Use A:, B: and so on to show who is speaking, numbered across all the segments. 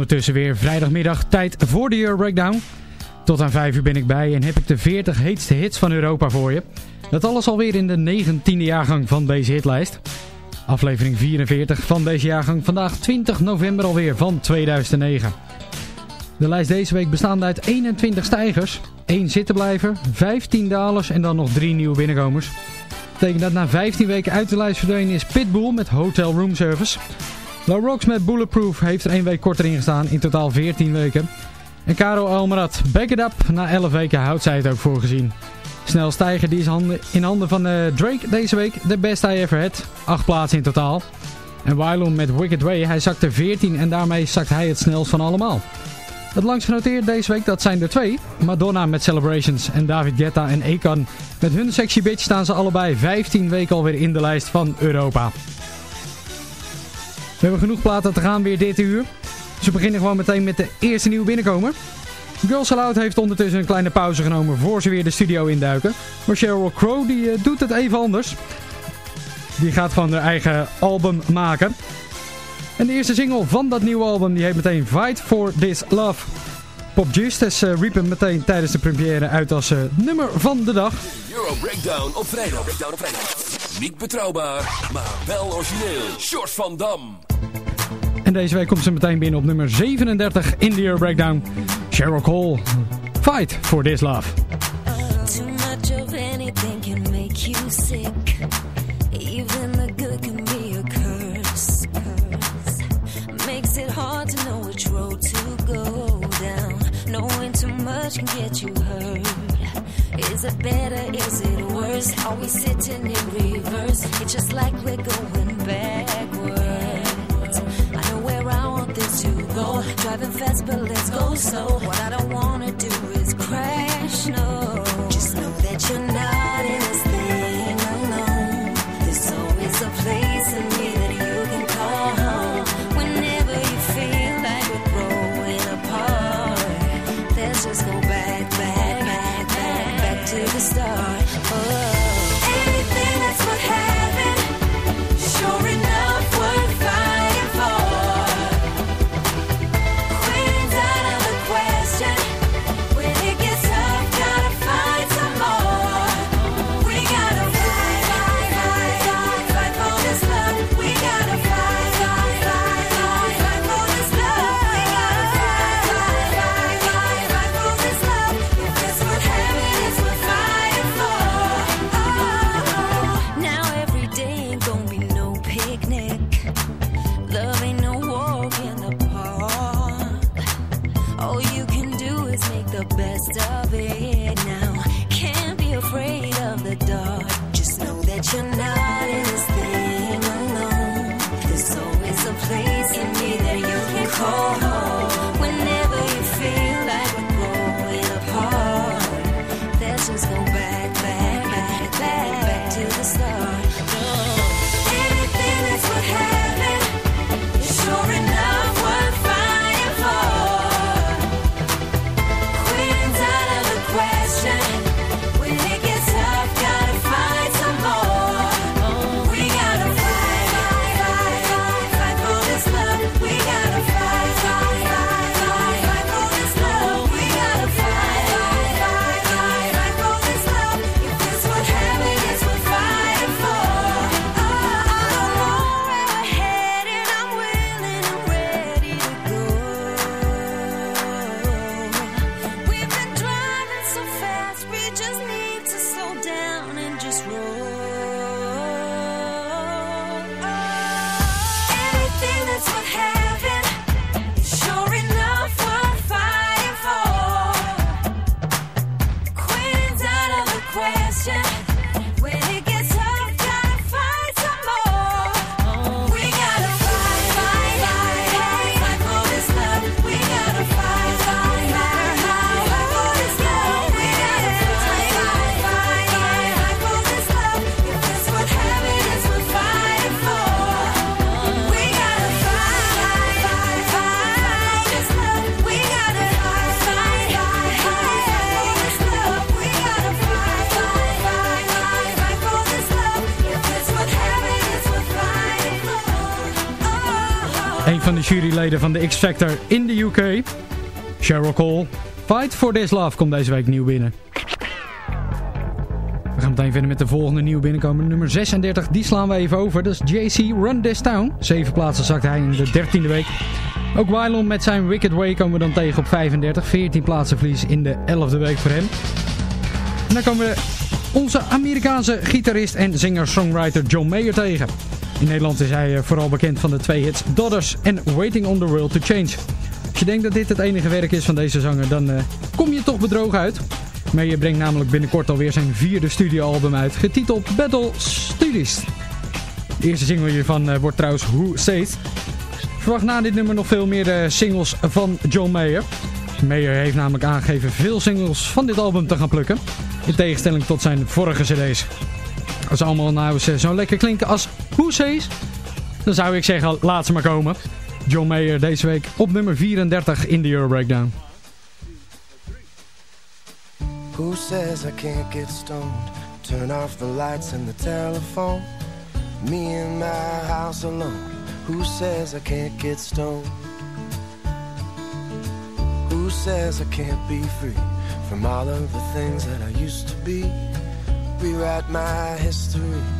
A: Ondertussen weer vrijdagmiddag tijd voor de Euro Breakdown. Tot aan 5 uur ben ik bij en heb ik de 40 heetste hits van Europa voor je. Dat alles alweer in de 19e jaargang van deze hitlijst. Aflevering 44 van deze jaargang, vandaag 20 november alweer van 2009. De lijst deze week bestaande uit 21 stijgers, 1 zittenblijver, 15 dalers en dan nog 3 nieuwe binnenkomers. Dat betekent dat na 15 weken uit de lijst verdwenen is Pitbull met Hotel Room Service. Low Rocks met Bulletproof heeft er 1 week korter in gestaan, in totaal 14 weken. En Caro Almarat, Back It Up, na 11 weken houdt zij het ook voorgezien. Snel stijger, die is handen, in handen van uh, Drake deze week, de best hij ever had. 8 plaatsen in totaal. En Wylon met Wicked Way, hij zakte 14 en daarmee zakt hij het snelst van allemaal. Het langst genoteerd deze week, dat zijn er twee. Madonna met Celebrations en David Guetta en Akon. Met hun Sexy Bitch staan ze allebei 15 weken alweer in de lijst van Europa. We hebben genoeg platen te gaan weer dit uur. Dus we beginnen gewoon meteen met de eerste nieuwe binnenkomer. Girls Aloud heeft ondertussen een kleine pauze genomen voor ze weer de studio induiken. Maar Sheryl Crow die, uh, doet het even anders. Die gaat van haar eigen album maken. En de eerste single van dat nieuwe album die heet meteen Fight For This Love. Pop Justice uh, riep meteen tijdens de première uit als uh, nummer van de dag.
B: Euro Breakdown op vrijdag. Vrijdag. Niet betrouwbaar, maar wel origineel. Short van Dam.
A: En deze week komt ze meteen binnen op nummer 37 in the Euro Breakdown. Cheryl Cole, Fight for This Love.
C: Too much of anything can make you sick. Even the good can be a curse. Makes it hard to know which road to go down. Knowing too much can get you hurt. Is it better? Is it worse? We sitting in reverse? It's just like we're going backwards. To go. Driving fast, but let's go slow. What I don't wanna do is crash. No,
A: van de X-Factor in de UK. Cheryl Cole. Fight for This Love komt deze week nieuw binnen. We gaan meteen verder met de volgende nieuw binnenkomen. Nummer 36, die slaan we even over. Dat is JC Run This Town. Zeven plaatsen zakt hij in de 13e week. Ook Wylon met zijn Wicked Way komen we dan tegen op 35. 14 plaatsen verlies in de 11e week voor hem. En dan komen we onze Amerikaanse gitarist en singer-songwriter John Mayer tegen. In Nederland is hij eh, vooral bekend van de twee hits Daughters en Waiting on the World to Change. Als je denkt dat dit het enige werk is van deze zanger, dan eh, kom je toch bedrogen uit. Mayer brengt namelijk binnenkort alweer zijn vierde studioalbum uit, getiteld Battle Studies. De eerste single hiervan eh, wordt trouwens Who Says. Verwacht na dit nummer nog veel meer singles van John Mayer. Mayer heeft namelijk aangegeven veel singles van dit album te gaan plukken. In tegenstelling tot zijn vorige cd's. Als allemaal nou eens zo lekker klinken als Says, dan zou ik zeggen laat ze maar komen. John Mayer deze week op nummer 34 in de Euro Breakdown.
D: Who says I can't get stoned? Turn off the lights and the telephone. Me in my house alone. Who says I can't get stoned? Who says I can't be free from all of the things that I used to be? Rewrite my history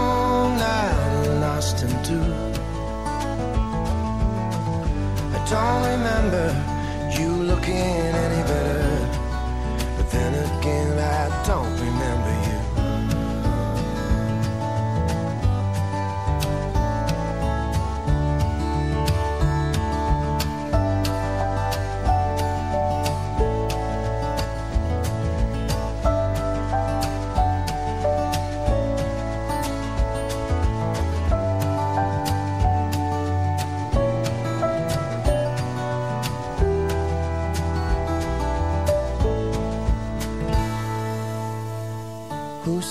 E: don't remember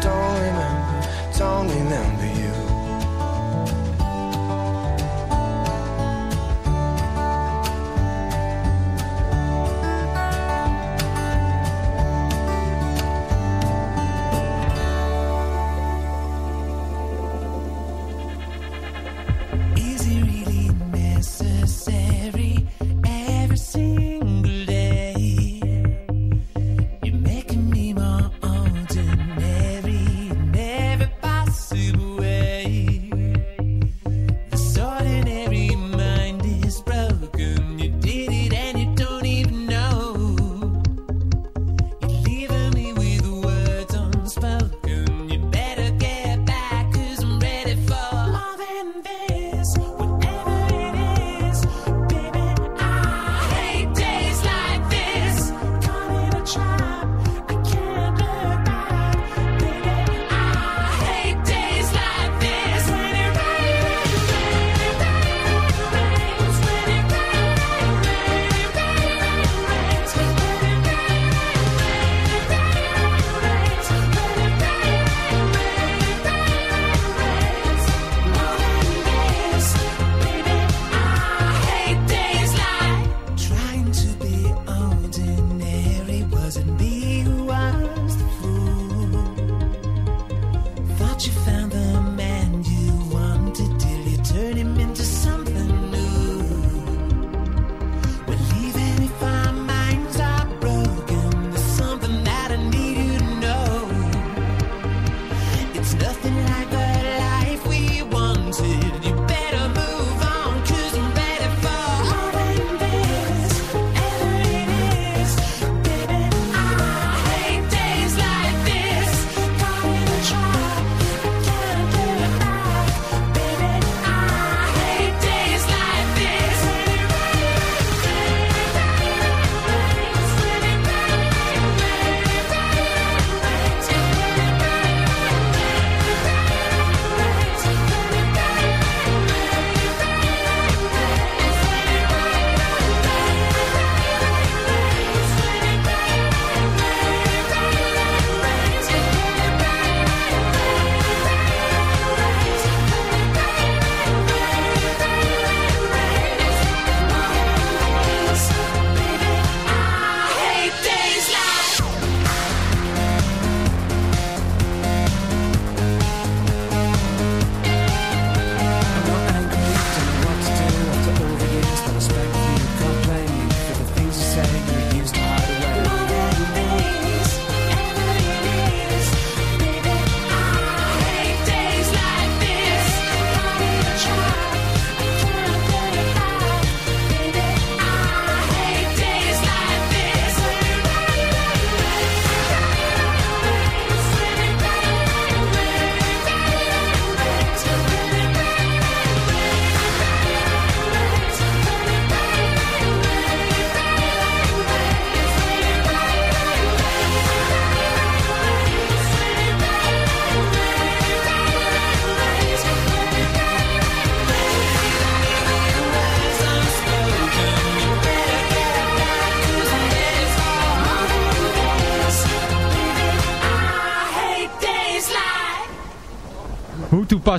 E: Don't remember, don't remember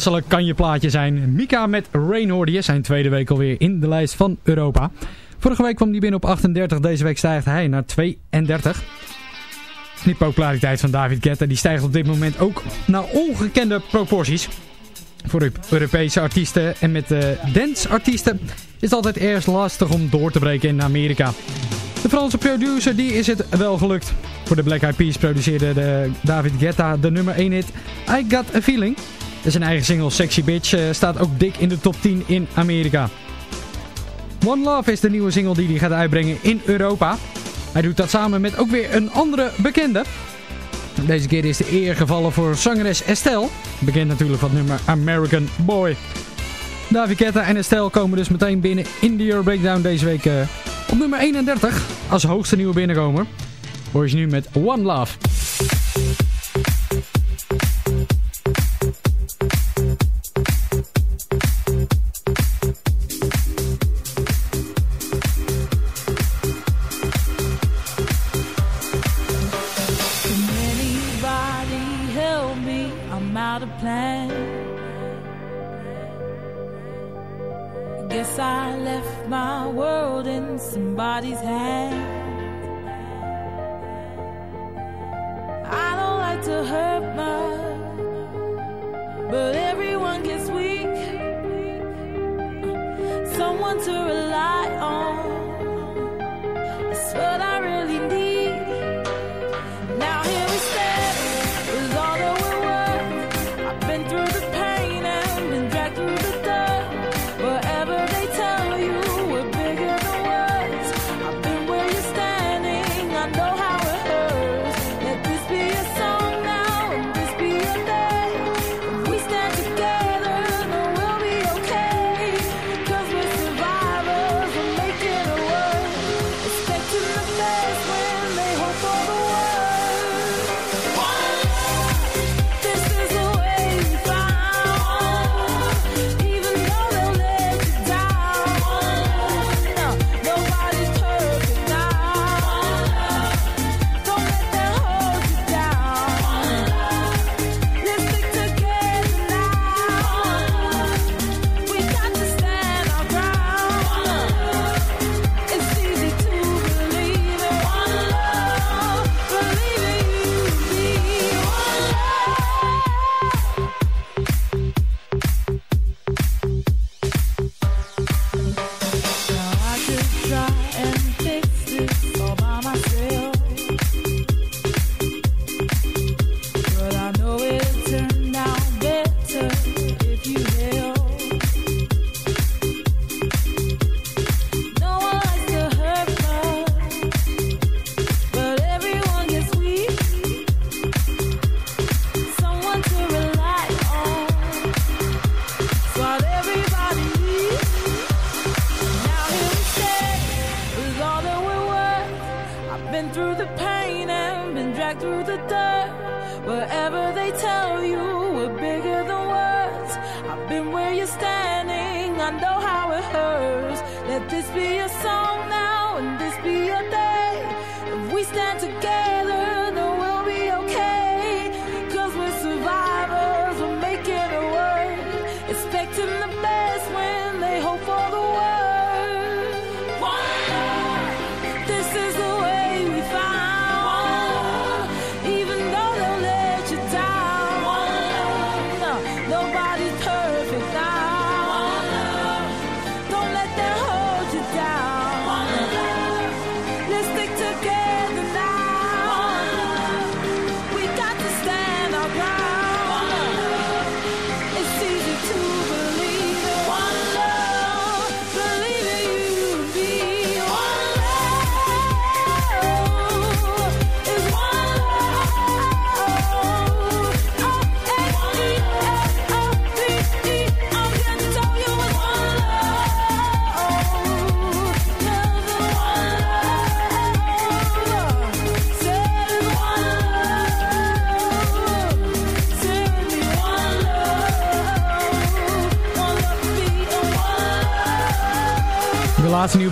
F: toepasselijk kan je plaatje zijn. Mika met Rain hoorde zijn tweede week alweer in de lijst van Europa. Vorige week kwam die binnen op 38, deze week stijgt hij naar 32. Die populariteit van David Guetta die stijgt op dit moment ook naar ongekende proporties. Voor Europese artiesten en met eh, de dansartiesten is het altijd erg lastig om door te breken in Amerika. De Franse producer die is het wel gelukt. Voor de Black Eyed Peas produceerde de David Guetta de nummer 1 hit I Got A Feeling. En zijn eigen single Sexy Bitch eh, staat ook dik in de top 10 in Amerika. One Love is de nieuwe single die hij gaat uitbrengen in Europa. Hij doet dat samen met ook weer een andere bekende. Deze keer is de eer gevallen voor zangeres Estelle. Bekend natuurlijk van het nummer American Boy. Daviketta en Estelle komen dus meteen binnen in de Euro Breakdown deze week eh, op nummer 31. Als hoogste nieuwe binnenkomer. Hoor je nu met One Love.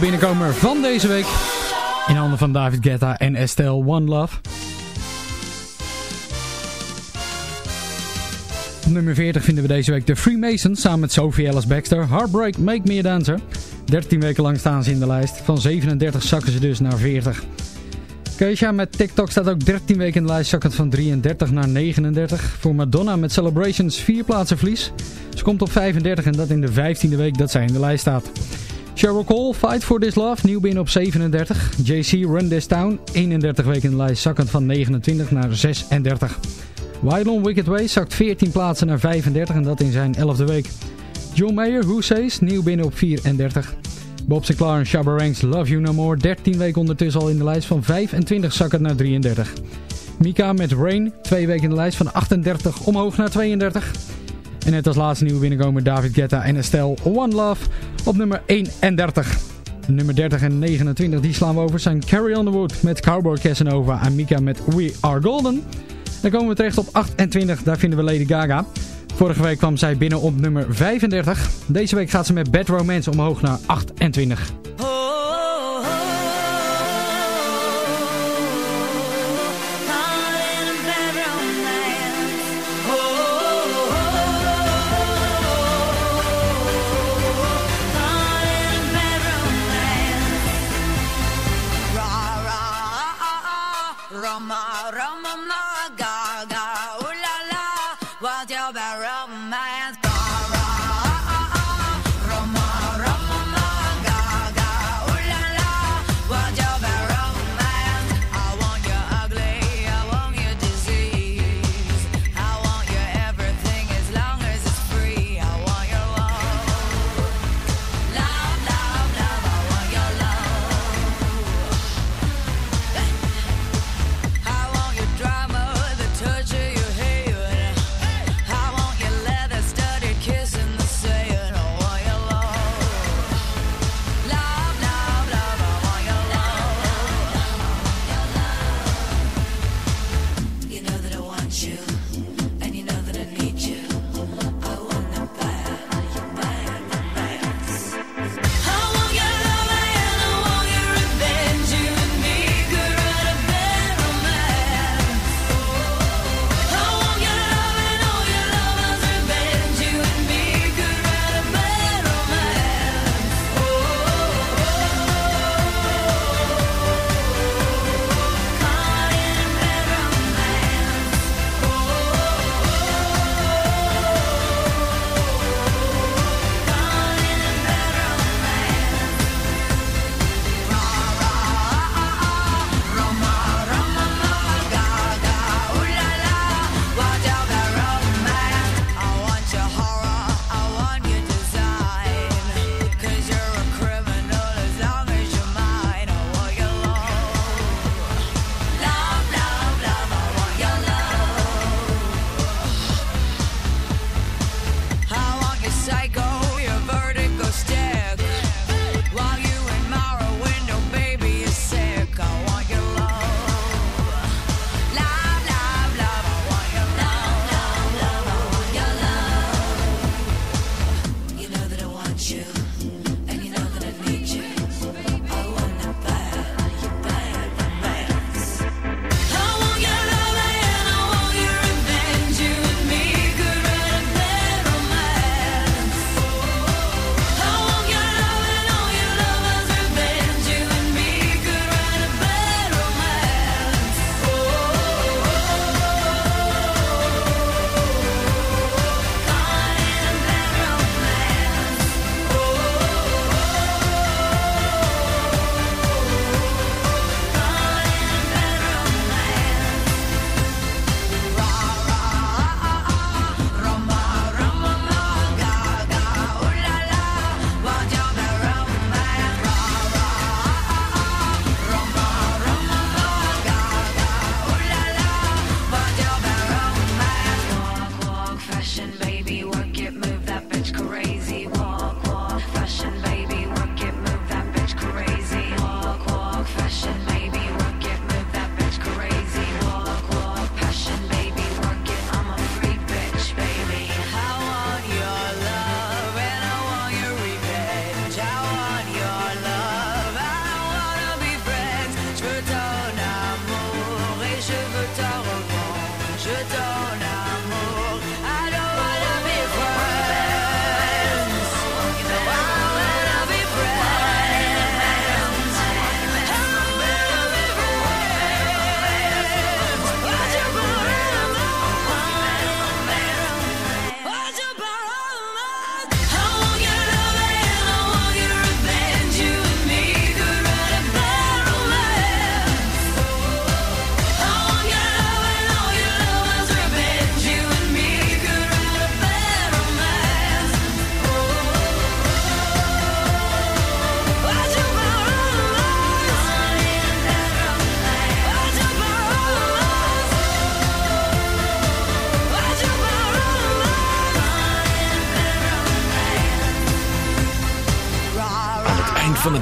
F: nieuwe binnenkomer van deze week. In handen van David Guetta en Estelle One Love.
A: Op nummer 40 vinden we deze week de Freemasons samen met Sophie Ellis Baxter. Heartbreak Make Me A Dancer. 13 weken lang staan ze in de lijst. Van 37 zakken ze dus naar 40. Keisha met TikTok staat ook 13 weken in de lijst, zakkend van 33 naar 39. Voor Madonna met Celebrations 4 plaatsen vlies. Ze komt op 35 en dat in de 15e week dat zij in de lijst staat. Cheryl Cole, Fight for This Love, nieuw binnen op 37. JC, Run This Town, 31 weken in de lijst, zakkend van 29 naar 36. Wylon Wicked Way zakt 14 plaatsen naar 35 en dat in zijn 11e week. John Mayer, Who Says, nieuw binnen op 34. Bob Sinclair en Shabba Love You No More, 13 weken ondertussen al in de lijst van 25 zakkend naar 33. Mika met Rain, 2 weken in de lijst van 38 omhoog naar 32. En net als laatste nieuwe binnenkomer David Guetta en Estelle One Love op nummer 31. Nummer 30 en 29 die slaan we over zijn Carrie Underwood met Cowboy Casanova en Mika met We Are Golden. Dan komen we terecht op 28, daar vinden we Lady Gaga. Vorige week kwam zij binnen op nummer 35. Deze week gaat ze met Bad Romance omhoog naar 28.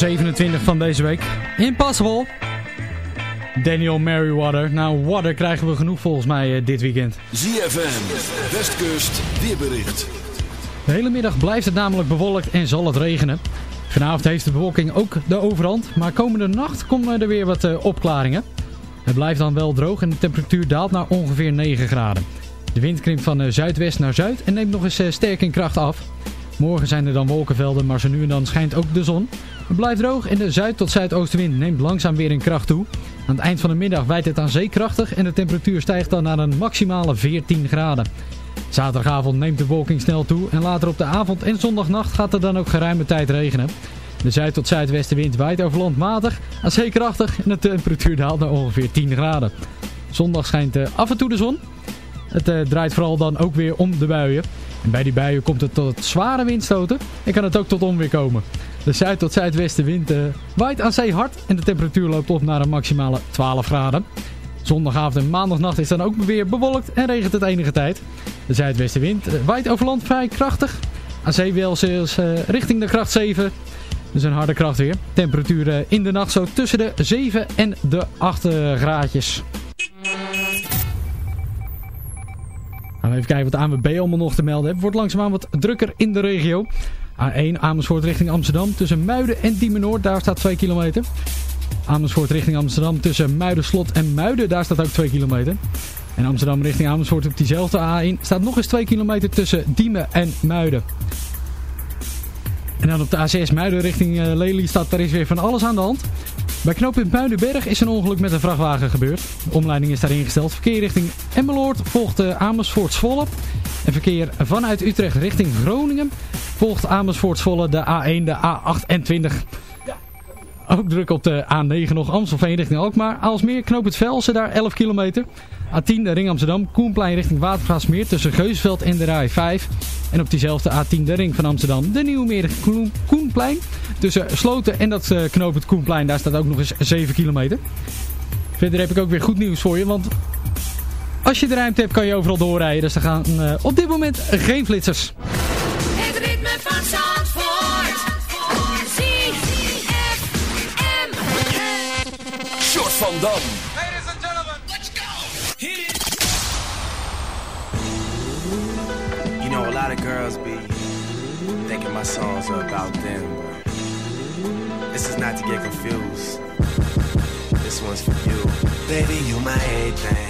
A: 27 van deze week. Impossible. Daniel Merriweather. Nou, water krijgen we genoeg volgens mij eh, dit weekend.
B: ZFM, Westkust, weerbericht.
A: De hele middag blijft het namelijk bewolkt en zal het regenen. Vanavond heeft de bewolking ook de overhand, maar komende nacht komen er weer wat eh, opklaringen. Het blijft dan wel droog en de temperatuur daalt naar ongeveer 9 graden. De wind krimpt van eh, zuidwest naar zuid en neemt nog eens sterk in kracht af. Morgen zijn er dan wolkenvelden, maar zo nu en dan schijnt ook de zon. Het blijft droog en de zuid- tot zuidoostenwind neemt langzaam weer in kracht toe. Aan het eind van de middag wijdt het aan zee krachtig en de temperatuur stijgt dan naar een maximale 14 graden. Zaterdagavond neemt de wolking snel toe en later op de avond en zondagnacht gaat het dan ook geruime tijd regenen. De zuid- tot zuidwestenwind waait over land matig, aan zee krachtig en de temperatuur daalt naar ongeveer 10 graden. Zondag schijnt eh, af en toe de zon. Het eh, draait vooral dan ook weer om de buien. En bij die buien komt het tot zware windstoten en kan het ook tot onweer komen. De zuid- tot zuidwestenwind eh, waait aan zee hard en de temperatuur loopt op naar een maximale 12 graden. Zondagavond en maandagnacht is dan ook weer bewolkt en regent het enige tijd. De zuidwestenwind eh, waait over land vrij krachtig. Aan zee wel zelfs richting de kracht 7. Dus een harde kracht weer. Temperatuur eh, in de nacht zo tussen de 7 en de 8 eh, graadjes. Even kijken wat de ANWB allemaal nog te melden heeft. Wordt langzaamaan wat drukker in de regio. A1 Amersfoort richting Amsterdam tussen Muiden en Diemen Noord. Daar staat 2 kilometer. Amersfoort richting Amsterdam tussen Muiderslot en Muiden. Daar staat ook 2 kilometer. En Amsterdam richting Amersfoort op diezelfde A1 staat nog eens 2 kilometer tussen Diemen en Muiden. En dan op de A6 Muiden richting uh, Lely staat daar is weer van alles aan de hand. Bij knooppunt Muidenberg is een ongeluk met een vrachtwagen gebeurd. De omleiding is daar ingesteld. Verkeer richting Emmeloord volgt uh, Amersfoort Zwolle. En verkeer vanuit Utrecht richting Groningen volgt Amersfoort Zwolle de A1, de A28. Ook druk op de A9 nog Amstelveen richting Alkmaar. Aalsmeer, knooppunt Velsen, daar 11 kilometer. A10 de Ring Amsterdam, Koenplein richting Watergraafsmeer tussen Geusveld en de Rij 5. En op diezelfde A10 de Ring van Amsterdam, de Nieuwmeer richting Koenplein. Tussen Sloten en dat uh, knooppunt Koenplein, daar staat ook nog eens 7 kilometer. Verder heb ik ook weer goed nieuws voor je, want als je de ruimte hebt kan je overal doorrijden. Dus er gaan uh, op dit moment geen flitsers.
C: Het ritme van Zandvoort.
B: Short van Dam.
G: Lot of girls be thinking my songs are about them, this is not to get confused. This one's for you. Baby, you my everything.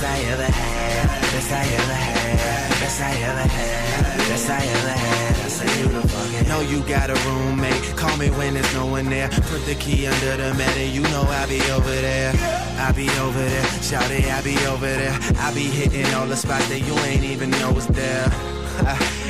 G: best I ever had. Best I ever had. Best I ever had. Best I ever had. I you the fucking. Know you got a roommate. Call me when there's no one there. Put the key under the mat and you know I'll be over there. I'll be over there. Shout it, I'll be over there. I'll be hitting all the spots that you ain't even know was there.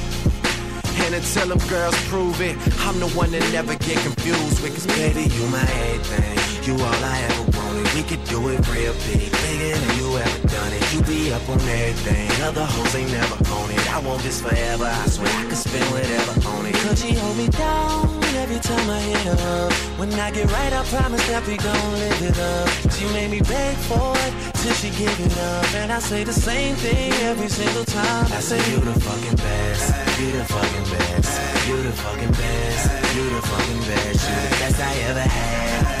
G: And until them girls prove it, I'm the one that never get confused with. Cause baby, you my everything. You all I ever wanted. We could do it real big, bigger than you ever done it. You be up on everything. Other hoes ain't never on it. I want this forever. I swear I could spend whatever on it. Cause she hold me down every time I hit her up. When I get right, I promise that we gon' live it up. She made me beg for it till she give it up. And I say the same thing every single time. I say you the fucking best. You the fucking best. You the fucking best. You the fucking best. You the best I ever had.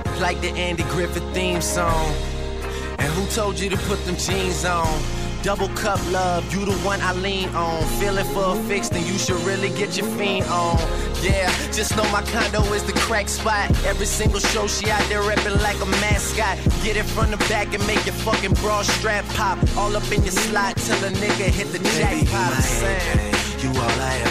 G: Like the Andy Griffith theme song. And who told you to put them jeans on? Double cup love, you the one I lean on. Feeling for a fix, then you should really get your fiend on. Yeah, just know my condo is the crack spot. Every single show she out there reppin' like a mascot. Get it from the back and make your fucking bra strap pop. All up in your slot till a nigga hit the jackpot. You all I ever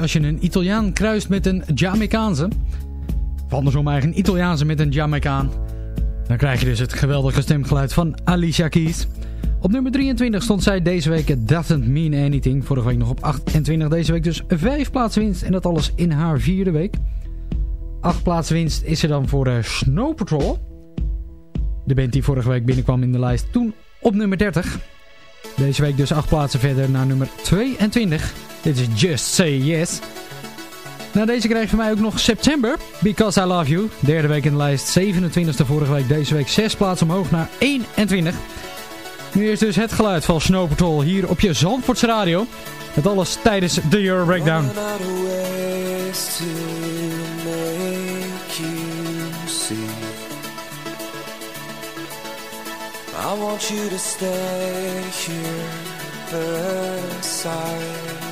A: Als je een Italiaan kruist met een Jamaicaanse? Of andersom eigenlijk een Italiaanse met een Jamaicaan. Dan krijg je dus het geweldige stemgeluid van Alicia Keys. Op nummer 23 stond zij deze week It Doesn't Mean Anything. Vorige week nog op 28. Deze week dus 5 plaatsen winst. En dat alles in haar vierde week. 8 plaatsen winst is er dan voor uh, Snow Patrol. De band die vorige week binnenkwam in de lijst. Toen op nummer 30. Deze week dus 8 plaatsen verder naar nummer 22. Dit is Just Say Yes. Nou, deze krijg je van mij ook nog September. Because I Love You. Derde week in de lijst. 27e vorige week. Deze week 6 plaatsen omhoog naar 21. Nu is dus het geluid van Snow Patrol hier op je Zandvoorts Radio. Met alles tijdens de Euro Breakdown.
D: I want you to stay here beside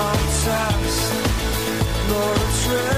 D: It's not a test, nor a trick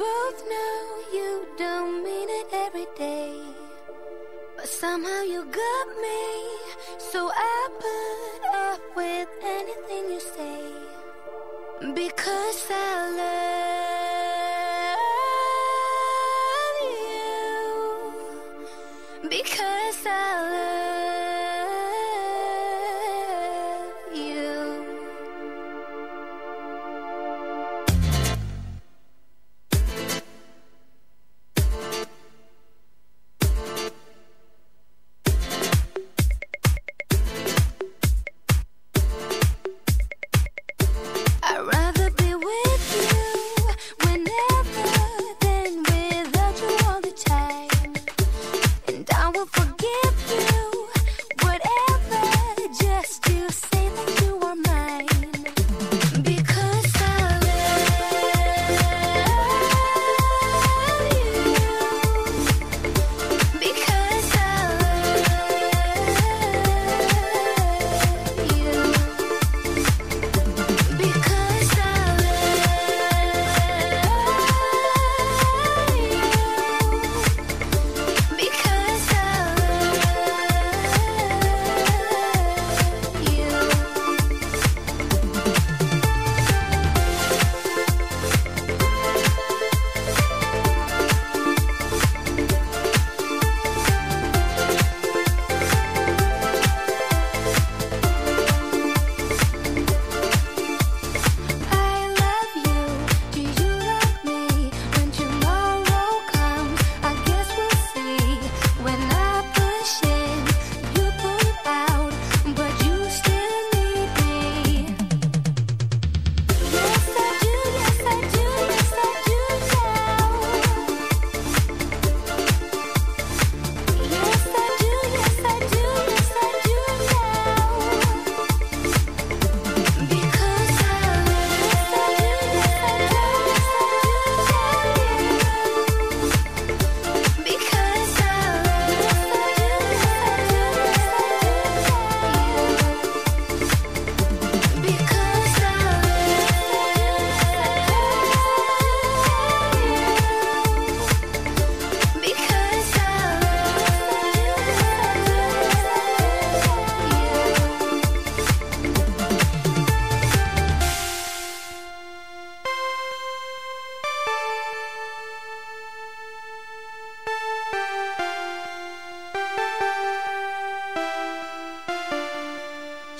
C: Both know you don't mean it every day. But somehow you got me. So I put up with anything you say. Because I love you. Because I love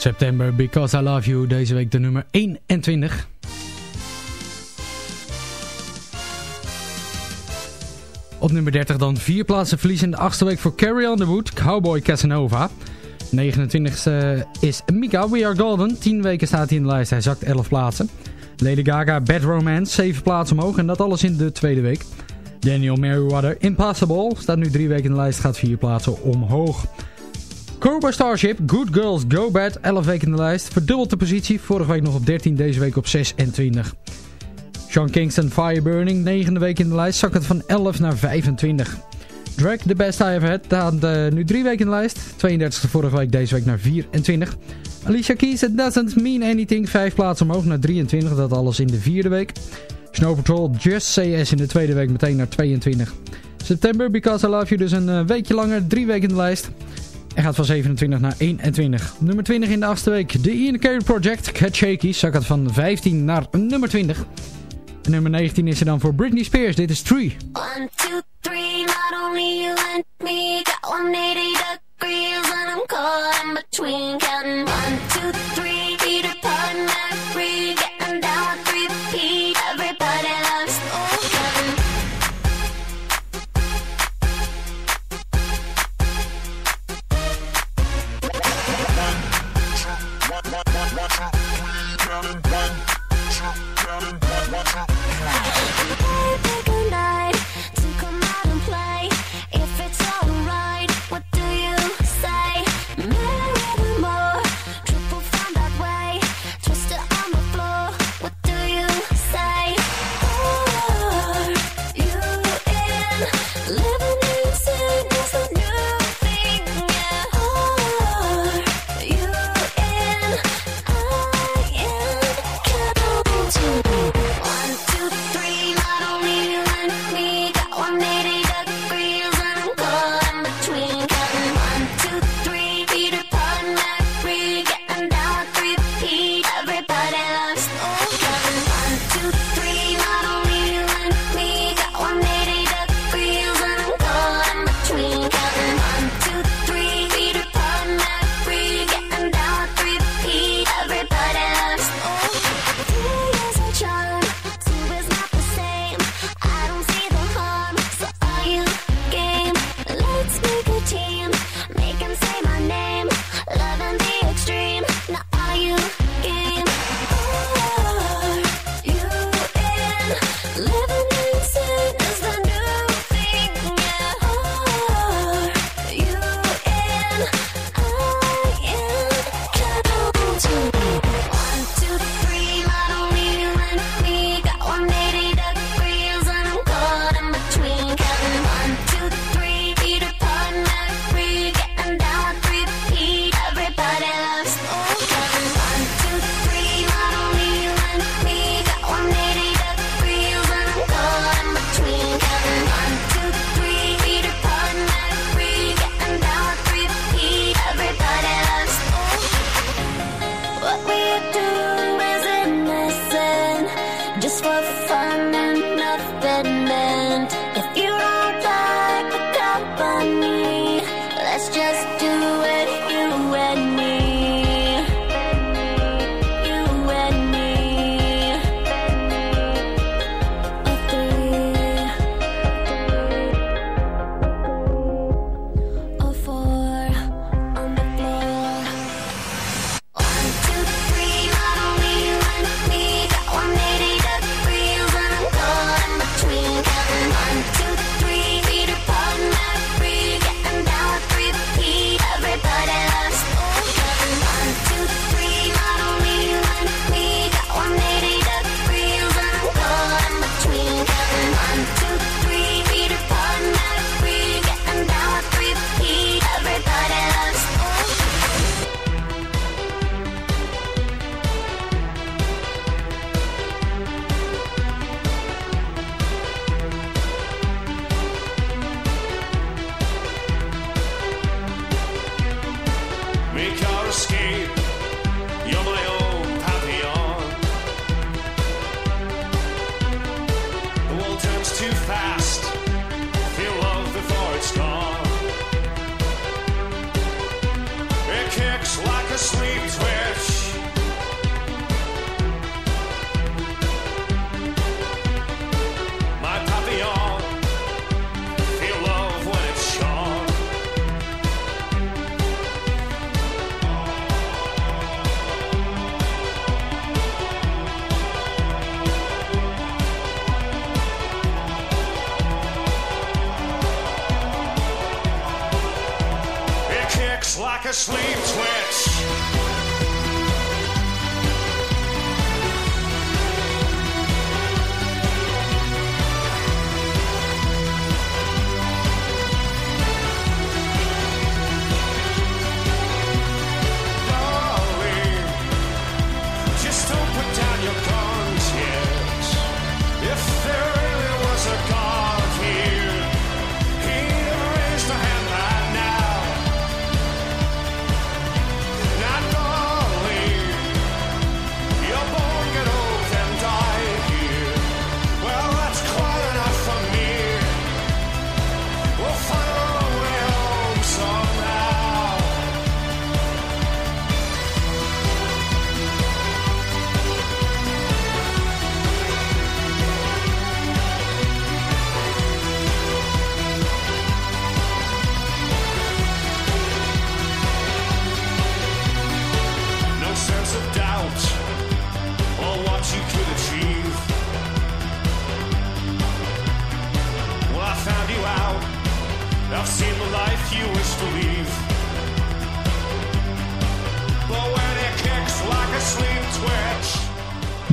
A: September, Because I Love You. Deze week de nummer 21. Op nummer 30 dan vier plaatsen verlies in de achtste week voor Carrie Underwood, Cowboy Casanova. 29e is Mika, We Are Golden. 10 weken staat hij in de lijst, hij zakt 11 plaatsen. Lady Gaga, Bad Romance, 7 plaatsen omhoog en dat alles in de tweede week. Daniel Merriweather, Impossible, staat nu 3 weken in de lijst, gaat 4 plaatsen omhoog. Cobra Starship, Good Girls Go Bad, 11 weken in de lijst. Verdubbelt de positie, vorige week nog op 13, deze week op 26. Sean Kingston, Fire Burning, negende week in de lijst, zakkend van 11 naar 25. Drag, The Best I Ever Had, staat uh, nu 3 weken in de lijst. 32e vorige week, deze week naar 24. Alicia Keys, It Doesn't Mean Anything, 5 plaatsen omhoog naar 23, dat alles in de vierde week. Snow Patrol, Just CS in de tweede week meteen naar 22. September, Because I Love You, dus een uh, weekje langer, 3 weken in de lijst. En gaat van 27 naar 21. Nummer 20 in de achtste week. De Ian Carey Project. Cat Shaky zakken van 15 naar nummer 20. En nummer 19 is er dan voor Britney Spears. Dit is Tree.
C: 1, 2, 3, not only you and me got 180 degrees and I'm caught in between counting 1, 2, 3,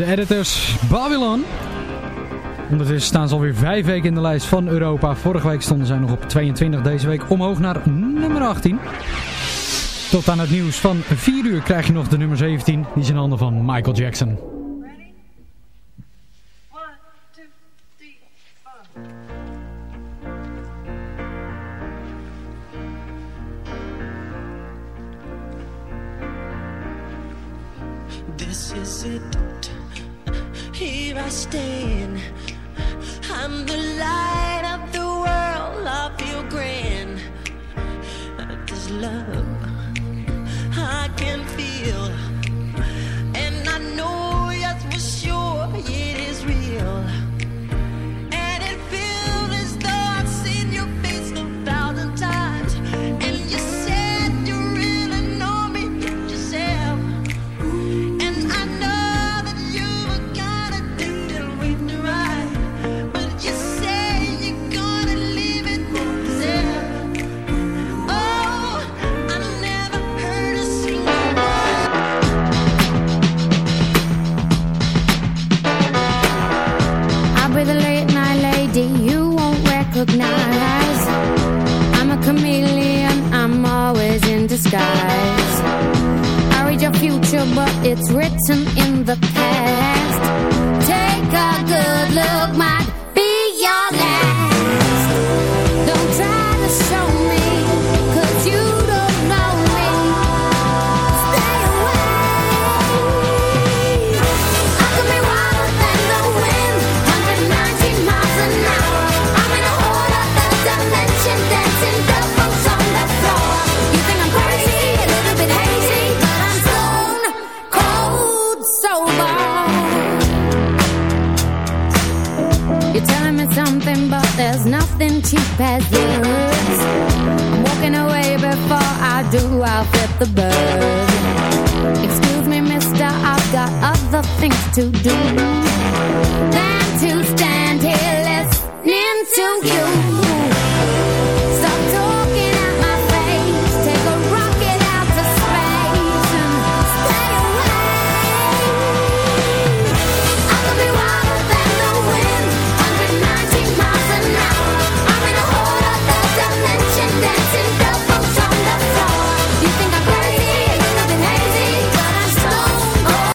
H: Editors Babylon. Ondertussen staan ze alweer vijf weken in de lijst van Europa. Vorige week stonden zij nog op 22, deze week omhoog naar nummer 18. Tot aan het nieuws van 4 uur krijg je nog de nummer 17. Die is in handen van Michael Jackson.